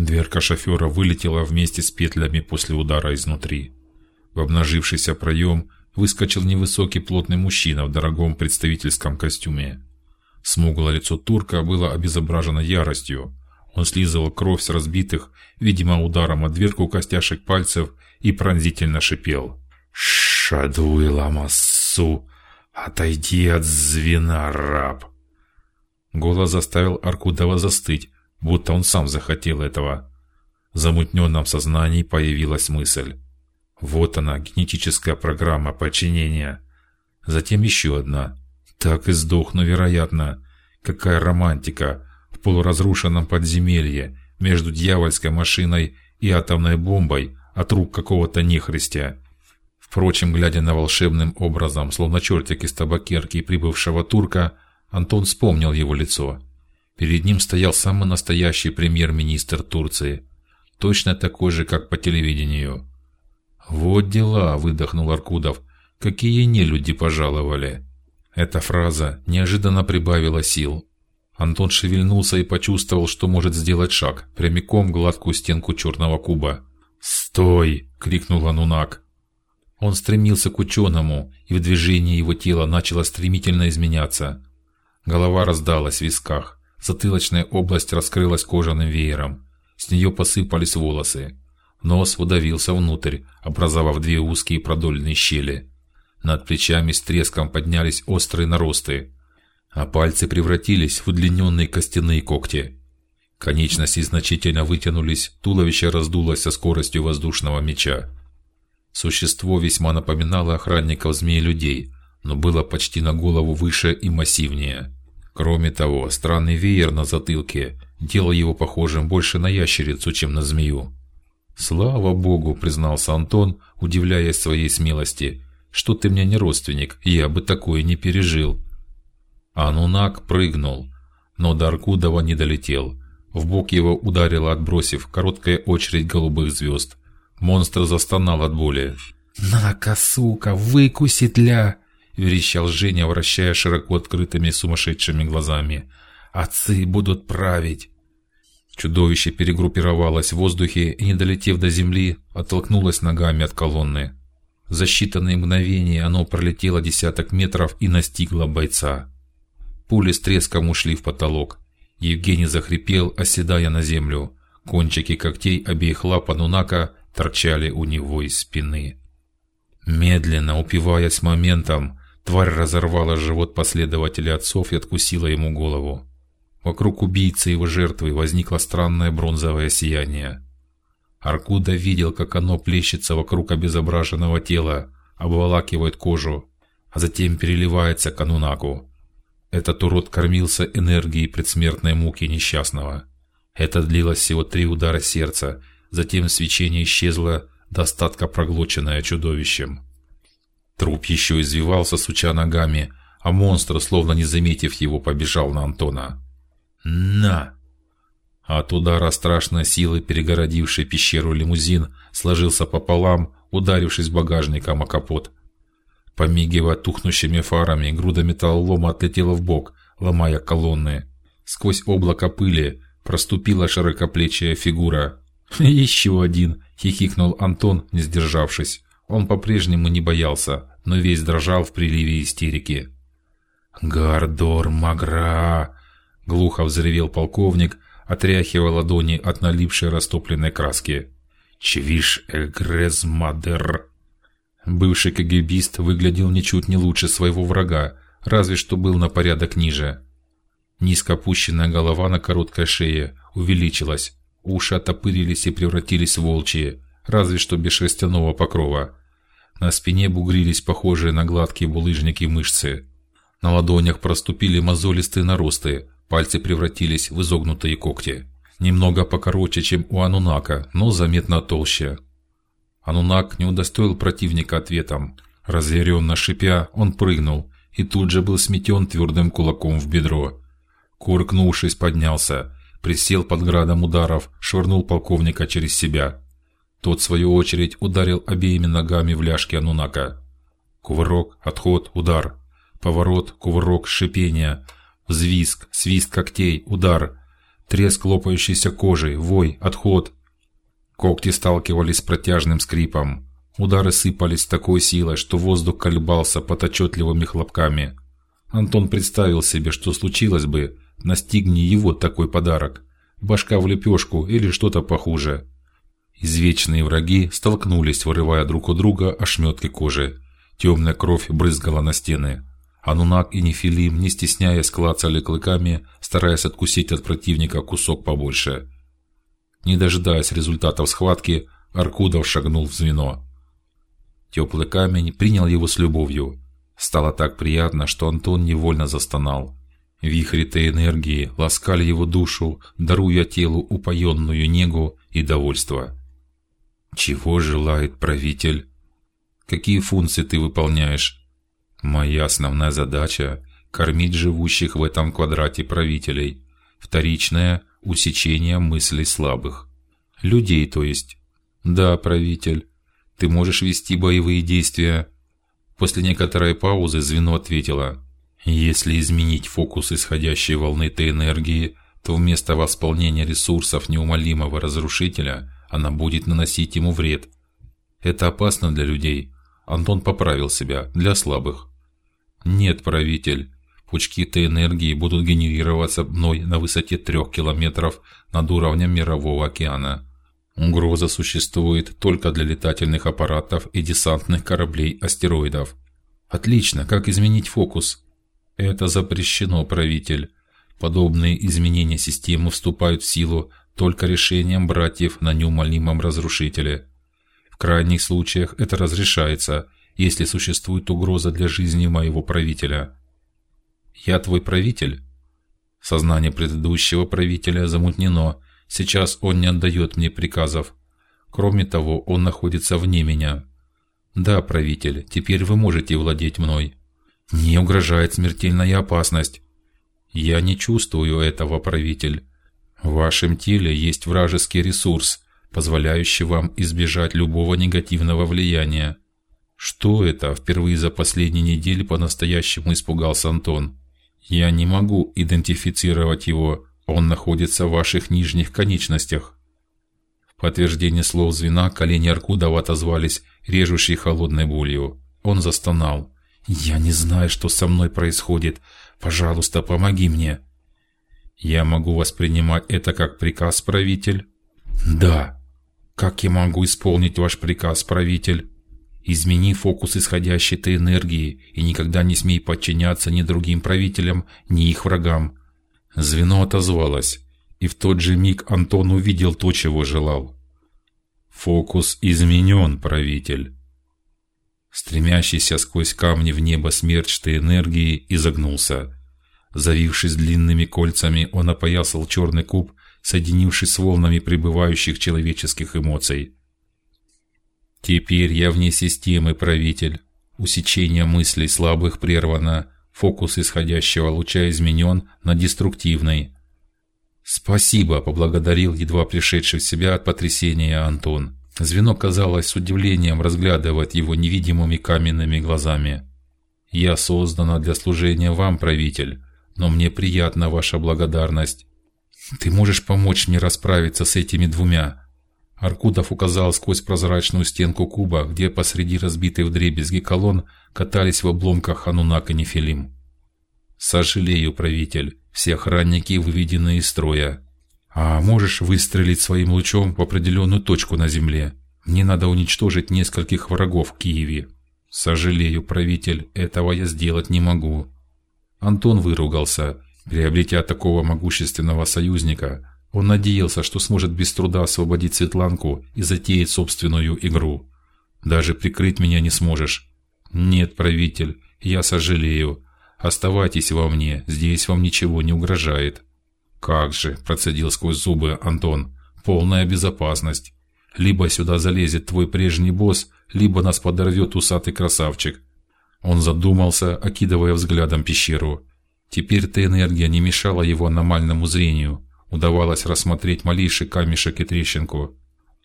Дверка шофера вылетела вместе с петлями после удара изнутри. В обнажившийся проем выскочил невысокий плотный мужчина в дорогом представительском костюме. Смуглое лицо турка было обезображено яростью. Он слизывал кровь с разбитых, видимо, ударом о дверку костяшек пальцев и пронзительно шипел: "Шадуй ламассу, отойди от звена, раб!" Голос заставил Аркудова застыть, будто он сам захотел этого. В замутненном сознании появилась мысль: вот она, генетическая программа подчинения. Затем еще одна. Так и сдохну, вероятно. Какая романтика в полуразрушенном подземелье между дьявольской машиной и атомной бомбой от рук какого-то нехристя. Впрочем, глядя на волшебным образом, словно чертик из табакерки прибывшего турка, Антон вспомнил его лицо. Перед ним стоял самый настоящий премьер-министр Турции, точно такой же, как по телевидению. Вот дела, выдохнул Аркудов. Какие не люди пожаловали. Эта фраза неожиданно прибавила сил. Антон шевельнулся и почувствовал, что может сделать шаг прямиком в гладкую стенку черного куба. "Стой!" крикнул Анунак. Он стремился к ученому, и в движении его тела начало стремительно изменяться. Голова раздалась в висках, затылочная область раскрылась кожаным веером, с нее посыпались волосы. Нос удавился внутрь, образовав две узкие продольные щели. Над плечами с треском поднялись острые наросты, а пальцы превратились в удлиненные костяные когти. Конечности значительно вытянулись, туловище раздулось со скоростью воздушного меча. Существо весьма напоминало охранников змей-людей, но было почти на голову выше и массивнее. Кроме того, странный веер на затылке делал его похожим больше на ящерицу, чем на змею. Слава богу, признался Антон, удивляясь своей смелости. Что ты мне не родственник, я бы такое не пережил. Анунак прыгнул, но до Аркудова не долетел. В бок его ударило, отбросив короткая очередь голубых звезд. Монстр застонал от боли. "На-ка, сука, выкусит ля!" Верещал Женя, вращая широко открытыми сумасшедшими глазами. "Отцы будут править!" Чудовище перегруппировалось в воздухе и, не долетев до земли, оттолкнулось ногами от колонны. За считанные мгновения оно пролетело десяток метров и настигло бойца. Пули с треском ушли в потолок. Евгений захрипел, оседая на землю. Кончики когтей обеих лап Анунака торчали у него из спины. Медленно, упиваясь моментом, тварь разорвала живот последователя отцов и откусила ему голову. Вокруг убийцы и его жертвы возникло странное бронзовое сияние. Аркуда видел, как оно плещется вокруг обезображенного тела, обволакивает кожу, а затем переливается к Анунаку. Этот урод кормился энергией предсмертной муки несчастного. Это длилось всего три удара сердца, затем свечение исчезло, до остатка проглоченное чудовищем. Труп еще извивался, суча ногами, а монстр, словно не заметив его, побежал на Антона. На! От удара страшной силы, перегородивший пещеру лимузин, сложился пополам, ударившись багажником о капот. Помигивая тухнущими фарами, груда металлолома отлетела в бок, ломая колонны. Сквозь облако пыли проступила широкоплечая фигура. Еще один, хихикнул Антон, не сдержавшись. Он по-прежнему не боялся, но весь дрожал в приливе истерики. Гардор Магра, глухо взревел полковник, отряхивая ладони от налипшей растопленной краски. Чвиш эгрез мадер. Бывший КГБист выглядел ничуть не лучше своего врага, разве что был на порядок ниже. Низко опущенная голова на короткой шее увеличилась, уши оттопырились и превратились в волчьи, разве что без шерстяного покрова. На спине бугрились похожие на гладкие булыжники мышцы. На ладонях проступили мозолистые наросты, Пальцы превратились в изогнутые когти, немного покороче, чем у Анунака, но заметно толще. Анунак не удостоил противника ответом. Разъяренно шипя, он прыгнул и тут же был сметен твердым кулаком в бедро. Куркнувшись, поднялся, присел под градом ударов, швырнул полковника через себя. Тот в свою очередь ударил обеими ногами в ляжки Анунака. Кувырок, отход, удар, поворот, кувырок, шипение. Взвизг, свист когтей, удар. Треск лопающейся кожи, вой, отход. Когти сталкивались с протяжным скрипом. Удары сыпались с такой силой, что воздух колебался под отчетливыми хлопками. Антон представил себе, что случилось бы, настигни его такой подарок: башка в лепешку или что-то похуже. Извечные враги столкнулись, вырывая друг у друга ошметки кожи. Темная кровь брызгала на стены. Анунак и Нефилим, не стесняясь, клацали клыками, стараясь откусить от противника кусок побольше. Не дожидаясь результатов схватки, Аркудов шагнул в звено. Теплый камень принял его с любовью. Стало так приятно, что Антон невольно застонал. Вихри этой энергии ласкали его душу, даруя телу упоенную негу и довольство. Чего желает правитель? Какие функции ты выполняешь? Моя основная задача – кормить живущих в этом квадрате правителей. Вторичная – усечение мыслей слабых. Людей, то есть. Да, правитель. Ты можешь вести боевые действия. После некоторой паузы звено ответило: если изменить фокус исходящей волны этой энергии, то вместо восполнения ресурсов неумолимого разрушителя она будет наносить ему вред. Это опасно для людей. Антон поправил себя для слабых. Нет, правитель. Пучки этой энергии будут генерироваться мной на высоте трех километров над уровнем мирового океана. Угроза существует только для летательных аппаратов и десантных кораблей астероидов. Отлично. Как изменить фокус? Это запрещено, правитель. Подобные изменения системы вступают в силу только решением братьев на неумолимом разрушителе. В крайних случаях это разрешается, если существует угроза для жизни моего правителя. Я твой правитель. Сознание предыдущего правителя замутнено. Сейчас он не отдает мне приказов. Кроме того, он находится вне меня. Да, правитель, теперь вы можете владеть мной. Мне угрожает смертельная опасность. Я не чувствую этого, правитель. В вашем теле есть вражеский ресурс, позволяющий вам избежать любого негативного влияния. Что это? Впервые за последние недели по-настоящему испугался Антон. Я не могу идентифицировать его. Он находится в ваших нижних конечностях. В подтверждение слов звена колени Аркудова отозвались режущей холодной болью. Он застонал. Я не знаю, что со мной происходит. Пожалуйста, помоги мне. Я могу воспринимать это как приказ, правитель? Да. Как я могу исполнить ваш приказ, правитель? Измени фокус исходящей этой энергии и никогда не смей подчиняться ни другим правителям, ни их врагам. Звено отозвалось, и в тот же миг Антон увидел то, чего желал. Фокус изменен, правитель. Стремящийся сквозь камни в небо смерч этой энергии изогнулся. Завившись длинными кольцами, он опоясал черный куб, соединившись с волнами прибывающих человеческих эмоций. Теперь я вне системы, правитель. Усечение мыслей слабых прервано, фокус исходящего луча изменен на деструктивный. Спасибо, поблагодарил едва пришедший в себя от потрясения Антон. Звено казалось с удивлением разглядывать его невидимыми каменными глазами. Я создана для служения вам, правитель, но мне приятна ваша благодарность. Ты можешь помочь мне расправиться с этими двумя? Аркудов указал сквозь прозрачную стенку куба, где посреди разбитой вдребезги колонн катались в обломках Анунак и Нефилим. Сожалею, правитель, все охранники выведены из строя. А можешь выстрелить своим лучом в определенную точку на земле? Мне надо уничтожить нескольких врагов в Киеве. Сожалею, правитель, этого я сделать не могу. Антон выругался. Приобретя такого могущественного союзника, он надеялся, что сможет без труда освободить Светланку и затеять собственную игру. Даже прикрыть меня не сможешь. Нет, правитель, я сожалею. Оставайтесь во мне, здесь вам ничего не угрожает. Как же, процедил сквозь зубы Антон. Полная безопасность. Либо сюда залезет твой прежний босс, либо нас подорвет усатый красавчик. Он задумался, окидывая взглядом пещеру. Теперь эта энергия не мешала его аномальному зрению удавалось рассмотреть малейший камешек и трещинку.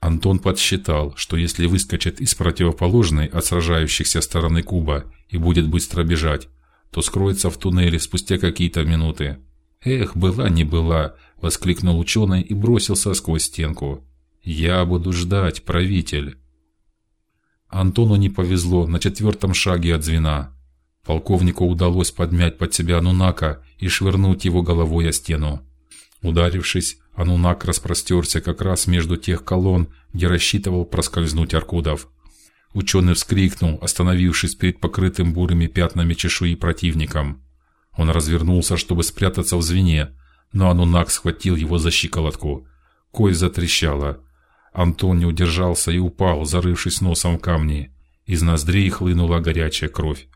Антон подсчитал, что если выскочит из противоположной от сражающихся стороны куба и будет быстро бежать, то скроется в туннеле спустя какие-то минуты. Эх, была не была, воскликнул ученый и бросился сквозь стенку. Я буду ждать, правитель. Антону не повезло на четвертом шаге от звена. Полковнику удалось подмять под себя Анунака и швырнуть его головой о стену. Ударившись, Анунак распростерся как раз между тех колонн, где рассчитывал проскользнуть Аркудов. Ученый вскрикнул, остановившись перед покрытым бурыми пятнами чешуи противником. Он развернулся, чтобы спрятаться в звене, но Анунак схватил его за щиколотку. Кость затрещала. Антон не удержался и упал, зарывшись носом в камни. Из ноздрей хлынула горячая кровь.